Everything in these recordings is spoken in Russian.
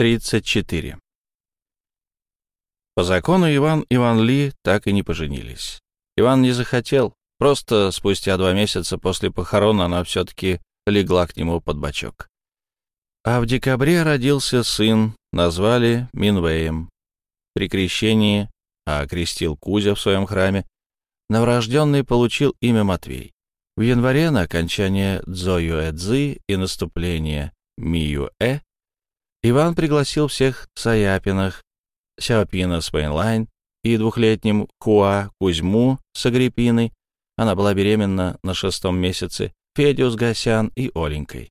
34. По закону Иван Иван Ли так и не поженились. Иван не захотел, просто спустя два месяца после похорон она все-таки легла к нему под бочок. А в декабре родился сын, назвали Минвеем. При крещении, а крестил Кузя в своем храме, новорожденный получил имя Матвей. В январе на окончание Цзоюэ-Цзы и наступление Миюэ Иван пригласил всех Саяпинах, Сяопина с Вейнлайн и двухлетним Куа Кузьму с Агриппиной, она была беременна на шестом месяце, Федю с Гасян и Оленькой.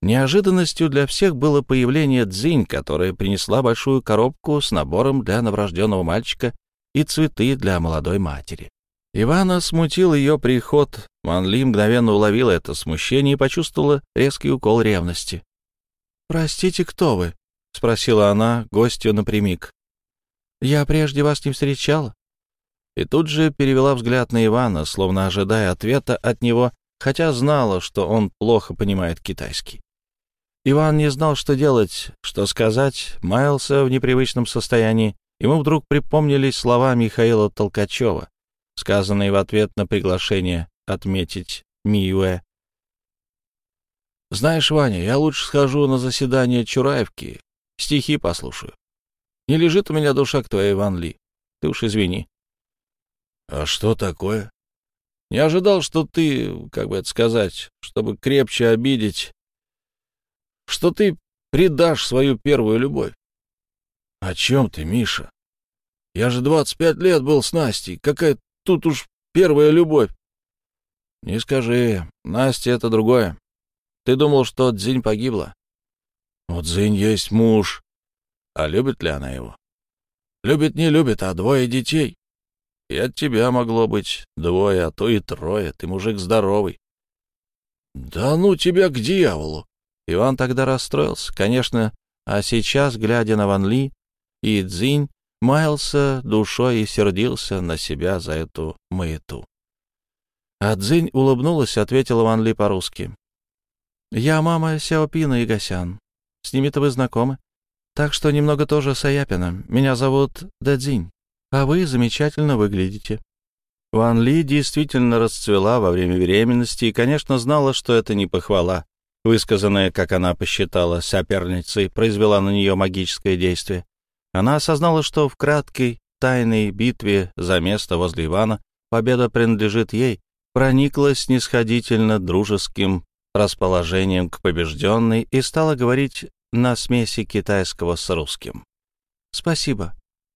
Неожиданностью для всех было появление Дзинь, которая принесла большую коробку с набором для новорожденного мальчика и цветы для молодой матери. Ивана смутил ее приход. Ван Ли мгновенно уловила это смущение и почувствовала резкий укол ревности. «Простите, кто вы?» — спросила она гостью напрямик. «Я прежде вас не встречала». И тут же перевела взгляд на Ивана, словно ожидая ответа от него, хотя знала, что он плохо понимает китайский. Иван не знал, что делать, что сказать, маялся в непривычном состоянии. Ему вдруг припомнились слова Михаила Толкачева, сказанные в ответ на приглашение отметить Миюэ знаешь, Ваня, я лучше схожу на заседание Чураевки, стихи послушаю. Не лежит у меня душа к твоей Ван Ли. Ты уж извини. — А что такое? — Не ожидал, что ты, как бы это сказать, чтобы крепче обидеть, что ты предашь свою первую любовь. — О чем ты, Миша? Я же двадцать пять лет был с Настей. Какая тут уж первая любовь? — Не скажи. Настя — это другое. Ты думал, что Дзинь погибла? У Дзинь есть муж. А любит ли она его? Любит, не любит, а двое детей. И от тебя могло быть двое, а то и трое. Ты мужик здоровый. Да ну тебя к дьяволу! Иван тогда расстроился, конечно, а сейчас, глядя на Ван Ли и Цзинь, маялся душой и сердился на себя за эту маяту. А Цзинь улыбнулась, ответила Ван Ли по-русски. Я мама Сяопина и Гасян. С ними-то вы знакомы. Так что немного тоже Саяпина. Меня зовут Дадзинь. А вы замечательно выглядите». Ван Ли действительно расцвела во время беременности и, конечно, знала, что это не похвала. Высказанная, как она посчитала, соперницей, произвела на нее магическое действие. Она осознала, что в краткой, тайной битве за место возле Ивана победа принадлежит ей, прониклась снисходительно дружеским расположением к побежденной и стала говорить на смеси китайского с русским. «Спасибо.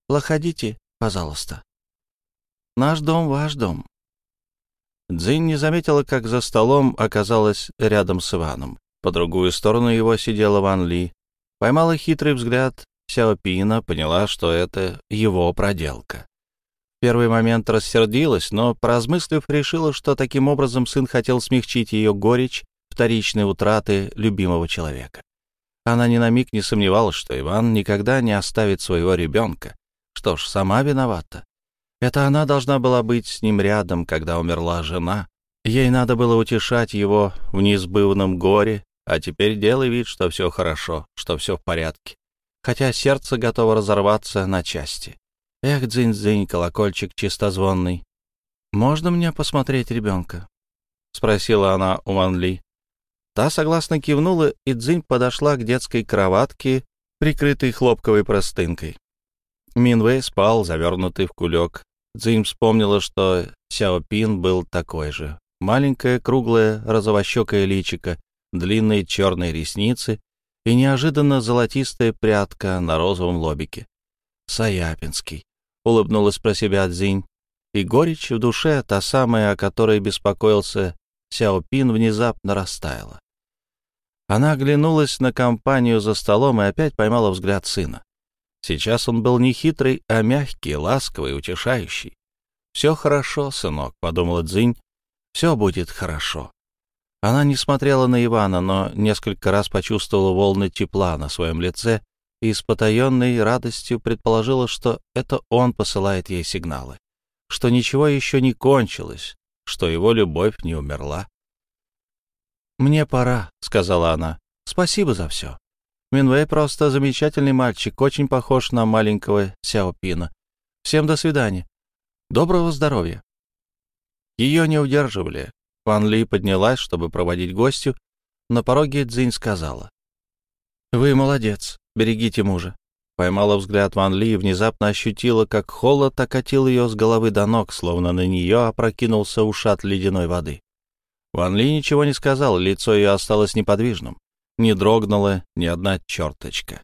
Проходите, пожалуйста. Наш дом — ваш дом». Дзинь не заметила, как за столом оказалась рядом с Иваном. По другую сторону его сидела Ван Ли. Поймала хитрый взгляд Сяопина, поняла, что это его проделка. В первый момент рассердилась, но, поразмыслив, решила, что таким образом сын хотел смягчить ее горечь вторичной утраты любимого человека. Она ни на миг не сомневалась, что Иван никогда не оставит своего ребенка. Что ж, сама виновата. Это она должна была быть с ним рядом, когда умерла жена. Ей надо было утешать его в неизбывном горе, а теперь делай вид, что все хорошо, что все в порядке. Хотя сердце готово разорваться на части. Эх, дзынь-дзынь, колокольчик чистозвонный. «Можно мне посмотреть ребенка?» — спросила она у Ван Ли. Та согласно кивнула, и Дзинь подошла к детской кроватке, прикрытой хлопковой простынкой. Минвей спал, завернутый в кулек. Дзинь вспомнила, что Сяопин был такой же. Маленькое, круглое, розовощекое личико, длинные черные ресницы и неожиданно золотистая прядка на розовом лобике. «Саяпинский», — улыбнулась про себя Дзинь. И горечь в душе, та самая, о которой беспокоился Сяопин, внезапно растаяла. Она оглянулась на компанию за столом и опять поймала взгляд сына. Сейчас он был не хитрый, а мягкий, ласковый, утешающий. «Все хорошо, сынок», — подумала Дзинь, — «все будет хорошо». Она не смотрела на Ивана, но несколько раз почувствовала волны тепла на своем лице и с потаенной радостью предположила, что это он посылает ей сигналы, что ничего еще не кончилось, что его любовь не умерла. «Мне пора», — сказала она. «Спасибо за все. Минвей просто замечательный мальчик, очень похож на маленького Сяопина. Всем до свидания. Доброго здоровья. Ее не удерживали. Ван Ли поднялась, чтобы проводить гостю. На пороге Цзинь сказала. «Вы молодец. Берегите мужа». Поймала взгляд Ван Ли и внезапно ощутила, как холод окатил ее с головы до ног, словно на нее опрокинулся ушат ледяной воды. Ван Ли ничего не сказал, лицо ее осталось неподвижным. Не дрогнула ни одна черточка.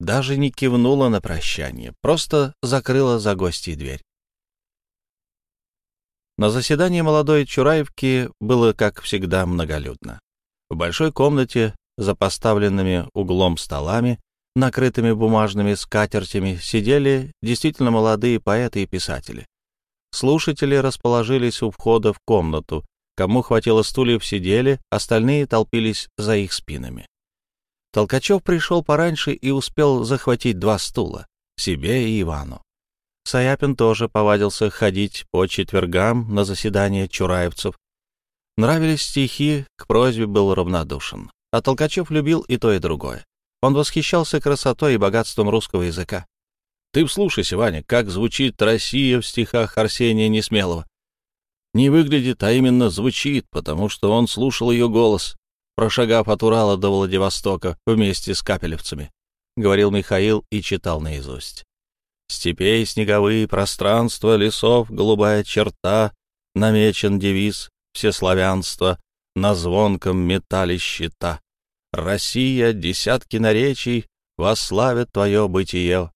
Даже не кивнула на прощание, просто закрыла за гостей дверь. На заседании молодой Чураевки было, как всегда, многолюдно. В большой комнате, за поставленными углом столами, накрытыми бумажными скатертями, сидели действительно молодые поэты и писатели. Слушатели расположились у входа в комнату, Кому хватило стульев, сидели, остальные толпились за их спинами. Толкачев пришел пораньше и успел захватить два стула — себе и Ивану. Саяпин тоже повадился ходить по четвергам на заседания чураевцев. Нравились стихи, к просьбе был равнодушен. А Толкачев любил и то, и другое. Он восхищался красотой и богатством русского языка. Ты вслушайся, Ваня, как звучит Россия в стихах Арсения Несмелого не выглядит, а именно звучит, потому что он слушал ее голос, прошагав от Урала до Владивостока вместе с капелевцами, — говорил Михаил и читал наизусть. Степей снеговые, пространства, лесов, голубая черта, намечен девиз всеславянства, на звонком металле щита. Россия, десятки наречий, вославят твое бытие.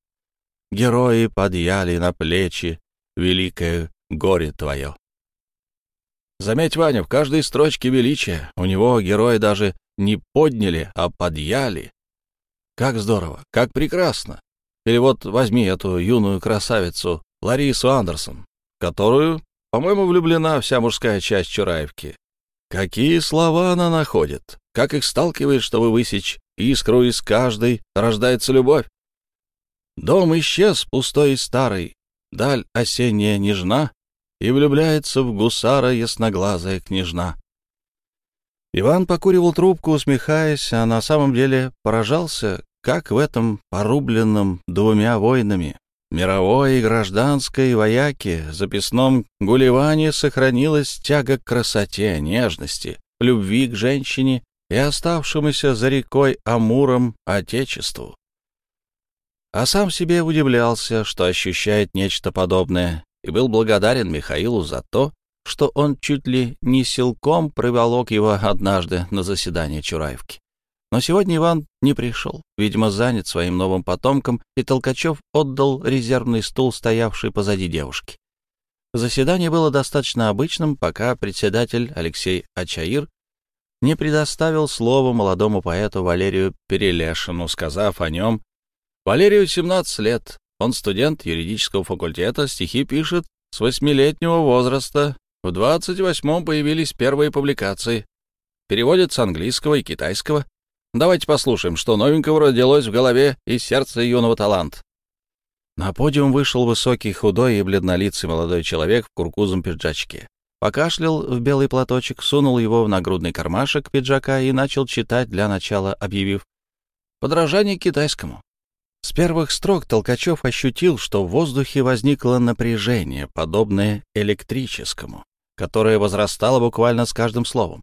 Герои подъяли на плечи великое горе твое. Заметь, Ваня, в каждой строчке величия. У него герои даже не подняли, а подъяли. Как здорово, как прекрасно. Или вот возьми эту юную красавицу Ларису Андерсон, которую, по-моему, влюблена вся мужская часть Чураевки. Какие слова она находит, как их сталкивает, чтобы высечь искру из каждой, рождается любовь. Дом исчез, пустой и старый, даль осенняя нежна, и влюбляется в гусара ясноглазая княжна. Иван покуривал трубку, усмехаясь, а на самом деле поражался, как в этом порубленном двумя войнами мировой и гражданской вояке записном гулеване сохранилась тяга к красоте, нежности, любви к женщине и оставшемуся за рекой Амуром Отечеству. А сам себе удивлялся, что ощущает нечто подобное и был благодарен Михаилу за то, что он чуть ли не силком приволок его однажды на заседание Чураевки. Но сегодня Иван не пришел, видимо, занят своим новым потомком, и Толкачев отдал резервный стул, стоявший позади девушки. Заседание было достаточно обычным, пока председатель Алексей Ачаир не предоставил слово молодому поэту Валерию Перелешину, сказав о нем «Валерию 17 лет, он студент юридического факультета, стихи пишет с восьмилетнего возраста. В двадцать восьмом появились первые публикации. Переводит с английского и китайского. Давайте послушаем, что новенького родилось в голове и сердце юного таланта. На подиум вышел высокий, худой и бледнолицый молодой человек в куркузом пиджачке. Покашлял в белый платочек, сунул его в нагрудный кармашек пиджака и начал читать для начала, объявив «Подражание китайскому». С первых строк Толкачев ощутил, что в воздухе возникло напряжение, подобное электрическому, которое возрастало буквально с каждым словом.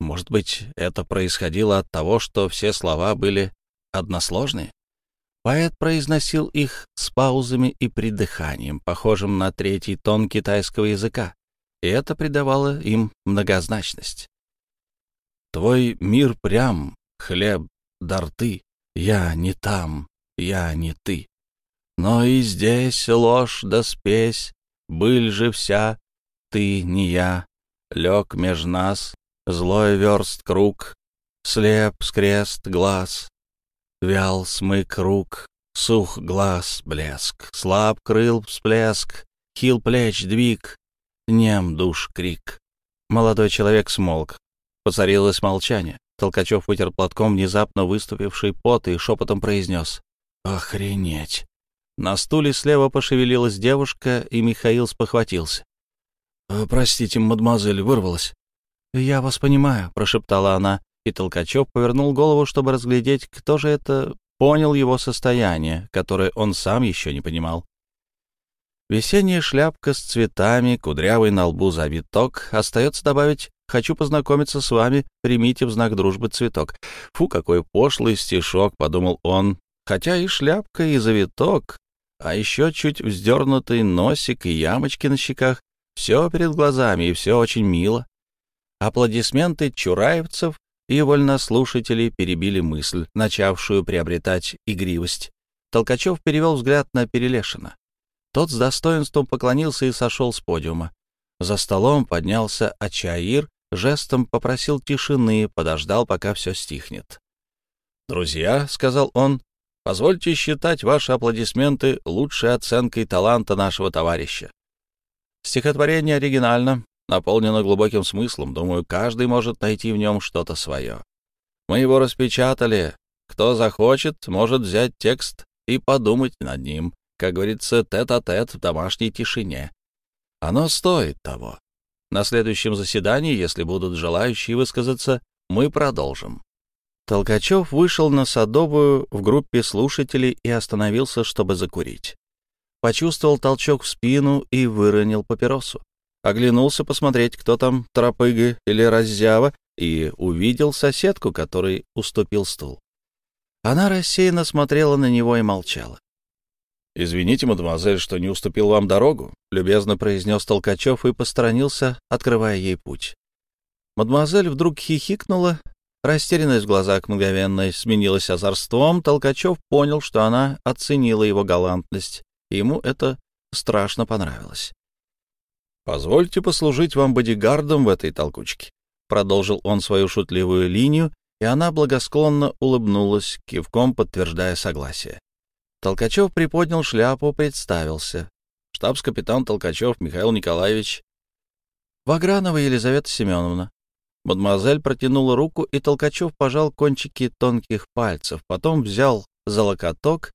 Может быть, это происходило от того, что все слова были односложные? Поэт произносил их с паузами и придыханием, похожим на третий тон китайского языка, и это придавало им многозначность. «Твой мир прям, хлеб, дар ты, я не там, я не ты. Но и здесь ложь да спесь, быль же вся, ты не я, лег меж нас, злой верст круг, слеп скрест глаз, вял смык рук, сух глаз блеск, слаб крыл всплеск, хил плеч двиг, нем душ крик. Молодой человек смолк. Поцарилось молчание. Толкачев вытер платком внезапно выступивший пот и шепотом произнес. Охренеть! На стуле слева пошевелилась девушка, и Михаил спохватился. «Э, «Простите, мадемуазель, вырвалась». «Я вас понимаю», — прошептала она и Толкачев повернул голову, чтобы разглядеть, кто же это понял его состояние, которое он сам еще не понимал. Весенняя шляпка с цветами, кудрявый на лбу завиток. Остается добавить «Хочу познакомиться с вами, примите в знак дружбы цветок». Фу, какой пошлый стишок, — подумал он. Хотя и шляпка, и завиток, а еще чуть вздернутый носик и ямочки на щеках. Все перед глазами, и все очень мило. Аплодисменты чураевцев и вольнослушателей перебили мысль, начавшую приобретать игривость. Толкачев перевел взгляд на Перелешина. Тот с достоинством поклонился и сошел с подиума. За столом поднялся Ачаир, жестом попросил тишины, подождал, пока все стихнет. «Друзья», — сказал он, — «позвольте считать ваши аплодисменты лучшей оценкой таланта нашего товарища. Стихотворение оригинально, наполнено глубоким смыслом. Думаю, каждый может найти в нем что-то свое. Мы его распечатали. Кто захочет, может взять текст и подумать над ним как говорится, тет-а-тет -тет в домашней тишине. Оно стоит того. На следующем заседании, если будут желающие высказаться, мы продолжим. Толкачев вышел на Садовую в группе слушателей и остановился, чтобы закурить. Почувствовал толчок в спину и выронил папиросу. Оглянулся посмотреть, кто там, тропыга или раззява, и увидел соседку, которой уступил стул. Она рассеянно смотрела на него и молчала. «Извините, мадемуазель, что не уступил вам дорогу», — любезно произнес Толкачев и посторонился, открывая ей путь. Мадемуазель вдруг хихикнула, растерянность в глазах мгновенно сменилась озорством. Толкачев понял, что она оценила его галантность, и ему это страшно понравилось. «Позвольте послужить вам бодигардом в этой толкучке», — продолжил он свою шутливую линию, и она благосклонно улыбнулась, кивком подтверждая согласие. Толкачев приподнял шляпу, представился. Штабс-капитан Толкачев Михаил Николаевич. Вагранова Елизавета Семеновна. Мадемуазель протянула руку, и Толкачев пожал кончики тонких пальцев, потом взял за локоток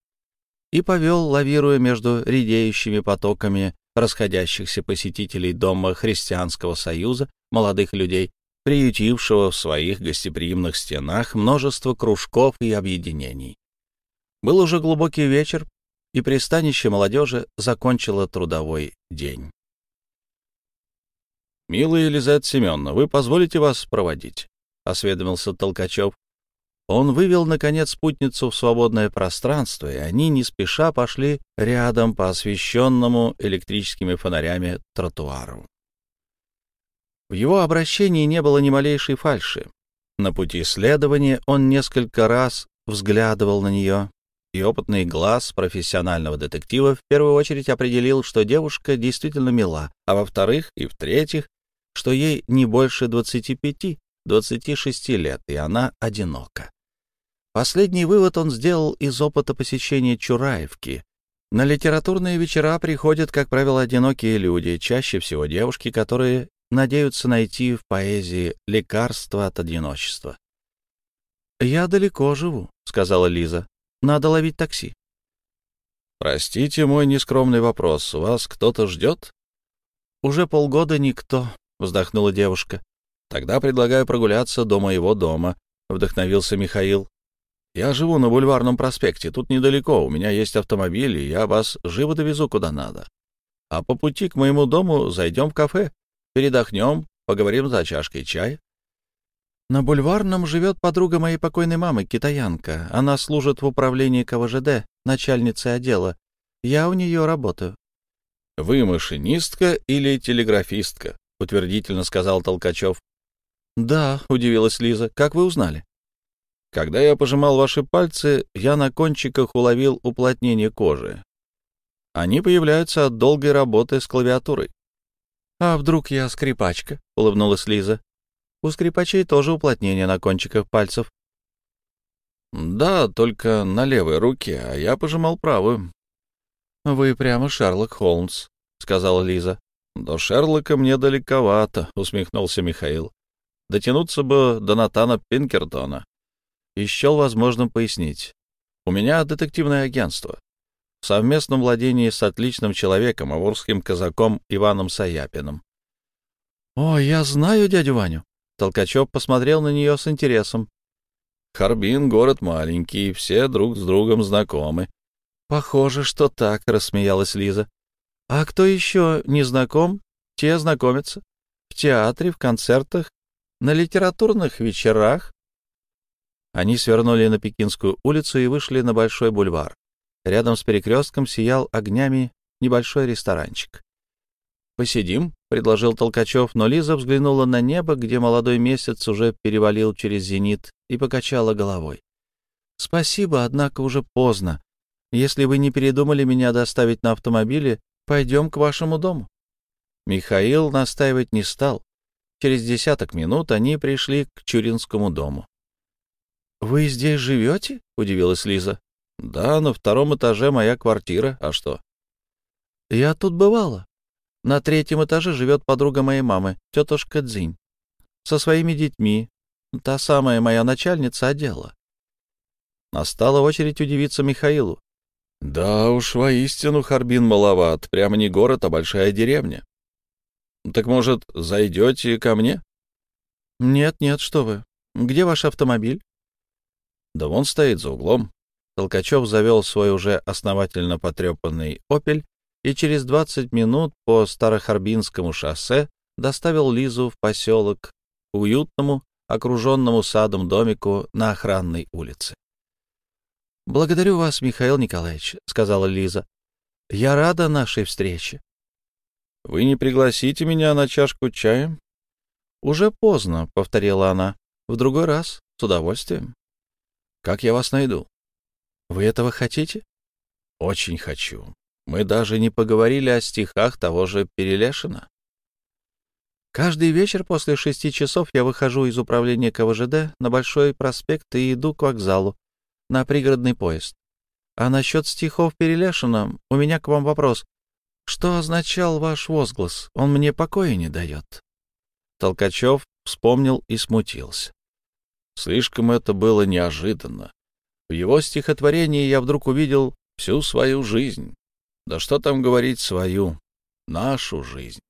и повел, лавируя между редеющими потоками расходящихся посетителей Дома Христианского Союза, молодых людей, приютившего в своих гостеприимных стенах множество кружков и объединений. Был уже глубокий вечер, и пристанище молодежи закончило трудовой день. «Милая Елизавета Семеновна, вы позволите вас проводить?» — осведомился Толкачев. Он вывел, наконец, спутницу в свободное пространство, и они не спеша пошли рядом по освещенному электрическими фонарями тротуару. В его обращении не было ни малейшей фальши. На пути следования он несколько раз взглядывал на нее, и опытный глаз профессионального детектива в первую очередь определил, что девушка действительно мила, а во-вторых и в-третьих, что ей не больше 25-26 лет, и она одинока. Последний вывод он сделал из опыта посещения Чураевки. На литературные вечера приходят, как правило, одинокие люди, чаще всего девушки, которые надеются найти в поэзии лекарство от одиночества. «Я далеко живу», — сказала Лиза. Надо ловить такси. Простите мой нескромный вопрос. Вас кто-то ждет? Уже полгода никто, вздохнула девушка. Тогда предлагаю прогуляться до моего дома, вдохновился Михаил. Я живу на бульварном проспекте, тут недалеко, у меня есть автомобиль, и я вас живо довезу куда надо. А по пути к моему дому зайдем в кафе, передохнем, поговорим за чашкой чая. На бульварном живет подруга моей покойной мамы, китаянка. Она служит в управлении КВЖД, начальницей отдела. Я у нее работаю. — Вы машинистка или телеграфистка? — утвердительно сказал Толкачев. — Да, — удивилась Лиза. — Как вы узнали? — Когда я пожимал ваши пальцы, я на кончиках уловил уплотнение кожи. Они появляются от долгой работы с клавиатурой. — А вдруг я скрипачка? — улыбнулась Лиза. У скрипачей тоже уплотнение на кончиках пальцев. Да, только на левой руке, а я пожимал правую. Вы прямо Шерлок Холмс, сказала Лиза. До Шерлока мне далековато, усмехнулся Михаил. Дотянуться бы до Натана Пинкертона. И счел возможным пояснить. У меня детективное агентство. В совместном владении с отличным человеком, авурским казаком Иваном Саяпиным. — О, я знаю дядю Ваню. Толкачев посмотрел на нее с интересом. Харбин — город маленький, все друг с другом знакомы. — Похоже, что так, — рассмеялась Лиза. — А кто еще не знаком, те знакомятся. В театре, в концертах, на литературных вечерах. Они свернули на Пекинскую улицу и вышли на Большой бульвар. Рядом с перекрестком сиял огнями небольшой ресторанчик. «Посидим», — предложил Толкачев, но Лиза взглянула на небо, где молодой месяц уже перевалил через зенит, и покачала головой. «Спасибо, однако уже поздно. Если вы не передумали меня доставить на автомобиле, пойдем к вашему дому». Михаил настаивать не стал. Через десяток минут они пришли к Чуринскому дому. «Вы здесь живете?» — удивилась Лиза. «Да, на втором этаже моя квартира. А что?» «Я тут бывала. На третьем этаже живет подруга моей мамы, тетушка Дзинь, со своими детьми, та самая моя начальница отдела. Настала очередь удивиться Михаилу. «Да уж, воистину, Харбин маловат, прямо не город, а большая деревня. Так, может, зайдете ко мне?» «Нет, нет, что вы. Где ваш автомобиль?» «Да вон стоит за углом». Толкачев завел свой уже основательно потрепанный «Опель» и через 20 минут по Старохарбинскому шоссе доставил Лизу в поселок, уютному, окруженному садом домику на охранной улице. «Благодарю вас, Михаил Николаевич», — сказала Лиза. «Я рада нашей встрече». «Вы не пригласите меня на чашку чая?» «Уже поздно», — повторила она. «В другой раз, с удовольствием». «Как я вас найду?» «Вы этого хотите?» «Очень хочу. Мы даже не поговорили о стихах того же Перелешина. Каждый вечер после шести часов я выхожу из управления КВЖД на Большой проспект и иду к вокзалу, на пригородный поезд. А насчет стихов Перелешина у меня к вам вопрос. Что означал ваш возглас? Он мне покоя не дает. Толкачев вспомнил и смутился. Слишком это было неожиданно. В его стихотворении я вдруг увидел всю свою жизнь. Да что там говорить свою, нашу жизнь.